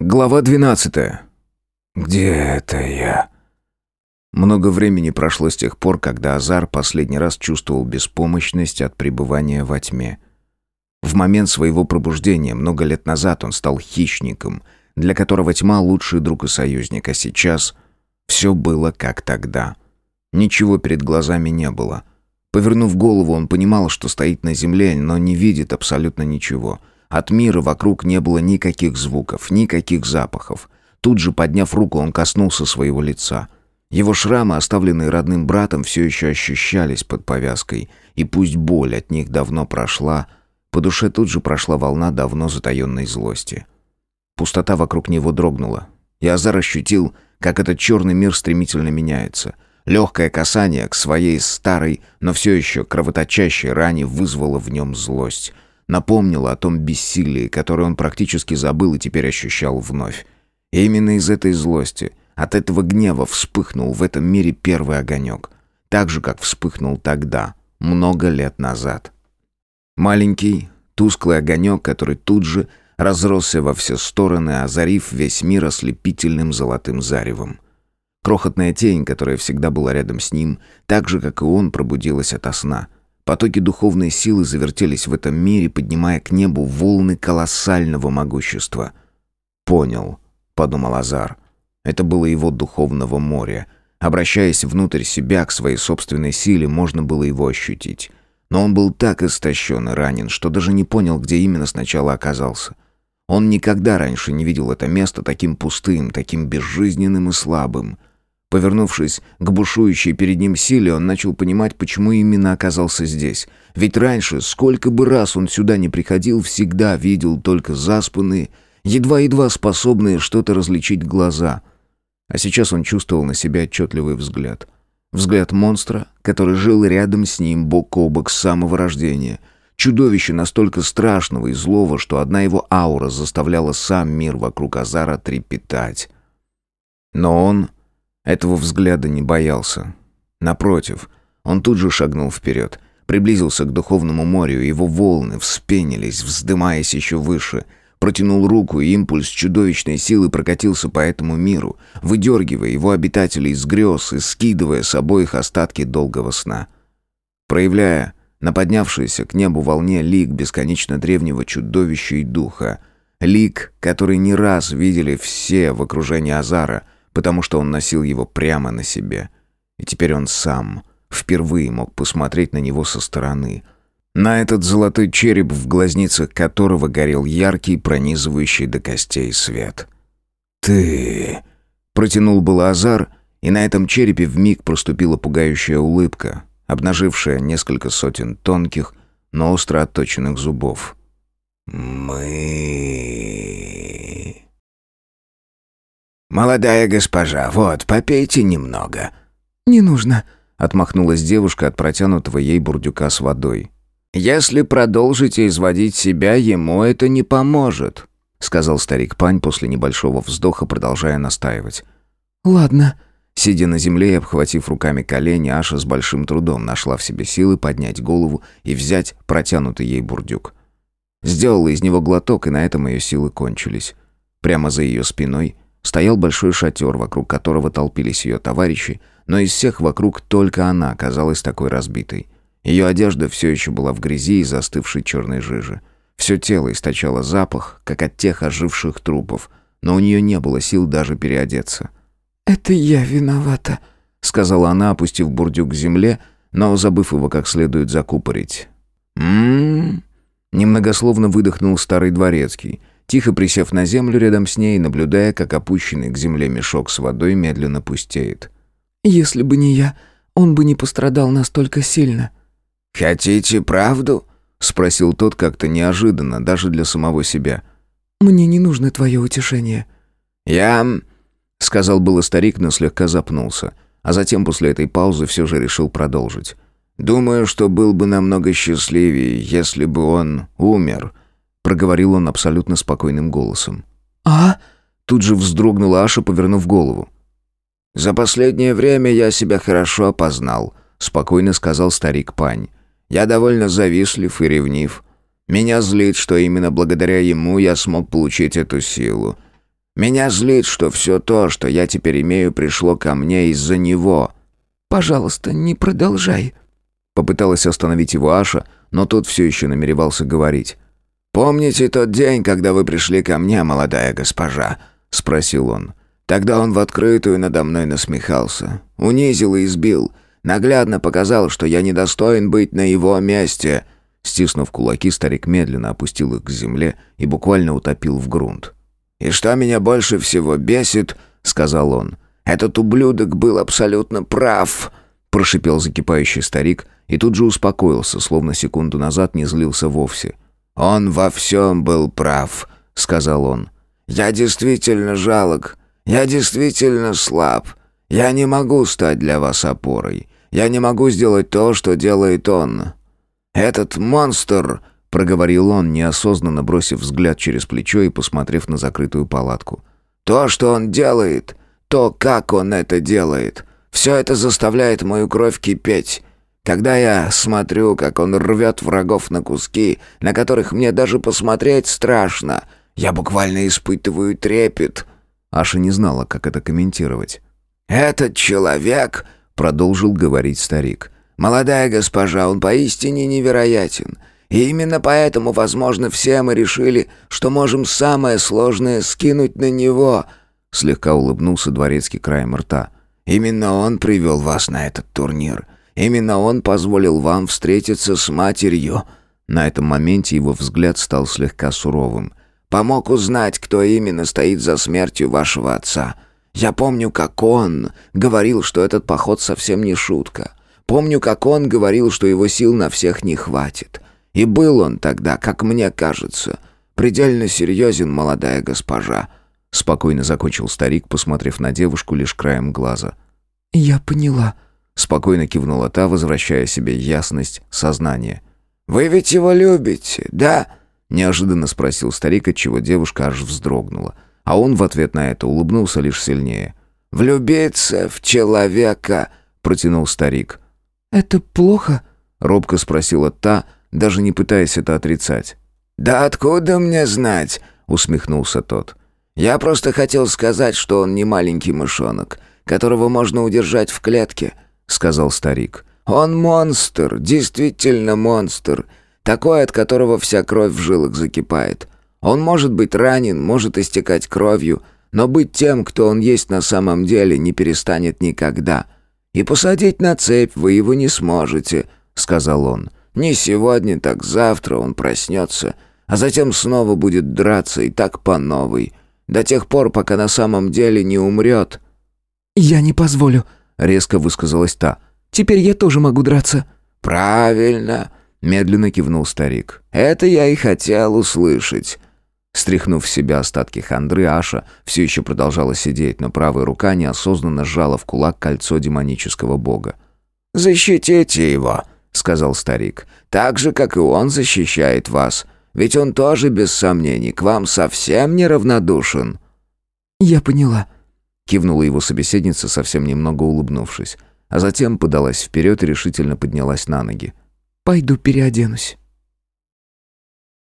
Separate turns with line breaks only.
Глава 12. Где это я? Много времени прошло с тех пор, когда Азар последний раз чувствовал беспомощность от пребывания во тьме. В момент своего пробуждения много лет назад он стал хищником, для которого тьма лучший друг и союзник, а сейчас все было как тогда. Ничего перед глазами не было. Повернув голову, он понимал, что стоит на земле, но не видит абсолютно ничего — от мира вокруг не было никаких звуков, никаких запахов. Тут же, подняв руку, он коснулся своего лица. Его шрамы, оставленные родным братом, все еще ощущались под повязкой, и пусть боль от них давно прошла, по душе тут же прошла волна давно затаенной злости. Пустота вокруг него дрогнула, и Азар ощутил, как этот черный мир стремительно меняется. Легкое касание к своей старой, но все еще кровоточащей ране вызвало в нем злость — напомнила о том бессилии, которое он практически забыл и теперь ощущал вновь. И именно из этой злости, от этого гнева вспыхнул в этом мире первый огонек. Так же, как вспыхнул тогда, много лет назад. Маленький, тусклый огонек, который тут же разросся во все стороны, озарив весь мир ослепительным золотым заревом. Крохотная тень, которая всегда была рядом с ним, так же, как и он, пробудилась ото сна — Потоки духовной силы завертелись в этом мире, поднимая к небу волны колоссального могущества. «Понял», — подумал Азар. Это было его духовного моря. Обращаясь внутрь себя, к своей собственной силе, можно было его ощутить. Но он был так истощен и ранен, что даже не понял, где именно сначала оказался. Он никогда раньше не видел это место таким пустым, таким безжизненным и слабым. Повернувшись к бушующей перед ним силе, он начал понимать, почему именно оказался здесь. Ведь раньше, сколько бы раз он сюда не приходил, всегда видел только заспанные, едва-едва способные что-то различить глаза. А сейчас он чувствовал на себя отчетливый взгляд. Взгляд монстра, который жил рядом с ним бок о бок с самого рождения. Чудовище настолько страшного и злого, что одна его аура заставляла сам мир вокруг Азара трепетать. Но он этого взгляда не боялся. Напротив, он тут же шагнул вперед, приблизился к духовному морю, его волны вспенились, вздымаясь еще выше, протянул руку, и импульс чудовищной силы прокатился по этому миру, выдергивая его обитателей из грез и скидывая с обоих остатки долгого сна. Проявляя на поднявшейся к небу волне лик бесконечно древнего чудовища и духа, лик, который не раз видели все в окружении Азара — потому что он носил его прямо на себе. И теперь он сам впервые мог посмотреть на него со стороны. На этот золотой череп, в глазницах которого горел яркий, пронизывающий до костей свет. «Ты...» — протянул было Азар, и на этом черепе вмиг проступила пугающая улыбка, обнажившая несколько сотен тонких, но остро отточенных зубов. «Мы...» «Молодая госпожа, вот, попейте немного».
«Не нужно», —
отмахнулась девушка от протянутого ей бурдюка с водой. «Если продолжите изводить себя, ему это не поможет», — сказал старик Пань после небольшого вздоха, продолжая настаивать.
«Ладно».
Сидя на земле и обхватив руками колени, Аша с большим трудом нашла в себе силы поднять голову и взять протянутый ей бурдюк. Сделала из него глоток, и на этом ее силы кончились. Прямо за ее спиной — Стоял большой шатер, вокруг которого толпились ее товарищи, но из всех вокруг только она казалась такой разбитой. Ее одежда все еще была в грязи и застывшей черной жиже. Все тело источало запах, как от тех оживших трупов, но у нее не было сил даже переодеться.
«Это я виновата», — сказала она, опустив бурдюк к земле, но забыв его как следует закупорить.
«М-м-м», немногословно выдохнул старый дворецкий — тихо присев на землю рядом с ней, наблюдая, как опущенный к земле мешок с водой медленно пустеет.
«Если бы не я, он бы не пострадал настолько сильно».
«Хотите правду?» — спросил тот как-то неожиданно, даже для самого себя.
«Мне не нужно твое утешение».
«Я...» — сказал было старик, но слегка запнулся, а затем после этой паузы все же решил продолжить. «Думаю, что был бы намного счастливее, если бы он умер, проговорил он абсолютно спокойным голосом.
«А?»
Тут же вздрогнула Аша, повернув голову. «За последнее время я себя хорошо опознал», — спокойно сказал старик Пань. «Я довольно завистлив и ревнив. Меня злит, что именно благодаря ему я смог получить эту силу. Меня злит, что все то, что я теперь имею, пришло ко мне из-за него».
«Пожалуйста, не продолжай».
Попыталась остановить его Аша, но тот все еще намеревался говорить. «Помните тот день, когда вы пришли ко мне, молодая госпожа?» — спросил он. Тогда он в открытую надо мной насмехался, унизил и избил, наглядно показал, что я недостоин быть на его месте. Стиснув кулаки, старик медленно опустил их к земле и буквально утопил в грунт. «И что меня больше всего бесит, — сказал он, — этот ублюдок был абсолютно прав!» Прошипел закипающий старик и тут же успокоился, словно секунду назад не злился вовсе. «Он во всем был прав», — сказал он. «Я действительно жалок, я действительно слаб. Я не могу стать для вас опорой. Я не могу сделать то, что делает он. Этот монстр, проговорил он, неосознанно бросив взгляд через плечо и посмотрев на закрытую палатку. То, что он делает, то, как он это делает, все это заставляет мою кровь кипеть. Когда я смотрю, как он рвет врагов на куски, на которых мне даже посмотреть страшно, я буквально испытываю трепет. Аша не знала, как это комментировать. «Этот человек», — продолжил говорить старик, — «молодая госпожа, он поистине невероятен. И именно поэтому, возможно, все мы решили, что можем самое сложное скинуть на него». Слегка улыбнулся дворецкий краем рта. «Именно он привел вас на этот турнир. Именно он позволил вам встретиться с матерью». На этом моменте его взгляд стал слегка суровым. Помог узнать, кто именно стоит за смертью вашего отца. Я помню, как он говорил, что этот поход совсем не шутка. Помню, как он говорил, что его сил на всех не хватит. И был он тогда, как мне кажется, предельно серьезен, молодая госпожа. Спокойно закончил старик, посмотрев на девушку лишь краем глаза.
«Я поняла», —
спокойно кивнула та, возвращая себе ясность сознания. «Вы ведь его любите, да?» Неожиданно спросил старик, отчего девушка аж вздрогнула. А он в ответ на это улыбнулся лишь сильнее. «Влюбиться в человека!» — протянул старик.
«Это плохо?»
— робко спросила та, даже не пытаясь это отрицать. «Да откуда мне знать?» — усмехнулся тот. «Я просто хотел сказать, что он не маленький мышонок, которого можно удержать в клетке», — сказал старик. «Он монстр, действительно монстр, такой, от которого вся кровь в жилах закипает. Он может быть ранен, может истекать кровью, но быть тем, кто он есть на самом деле, не перестанет никогда. И посадить на цепь вы его не сможете», — сказал он. «Не сегодня, так завтра он проснется, а затем снова будет драться и так по новой, до тех пор, пока на самом деле не умрет».
«Я не позволю», — резко высказалась та. «Теперь я тоже могу драться».
«Правильно», Медленно кивнул старик. «Это я и хотел услышать». Стряхнув в себя остатки хандры, Аша все еще продолжала сидеть, но правая рука неосознанно сжала в кулак кольцо демонического бога. «Защитите его», — сказал старик. «Так же, как и он защищает вас. Ведь он тоже, без сомнений, к вам совсем неравнодушен».
«Я поняла», —
кивнула его собеседница, совсем немного улыбнувшись, а затем подалась вперед и решительно поднялась на ноги.
Пойду переоденусь».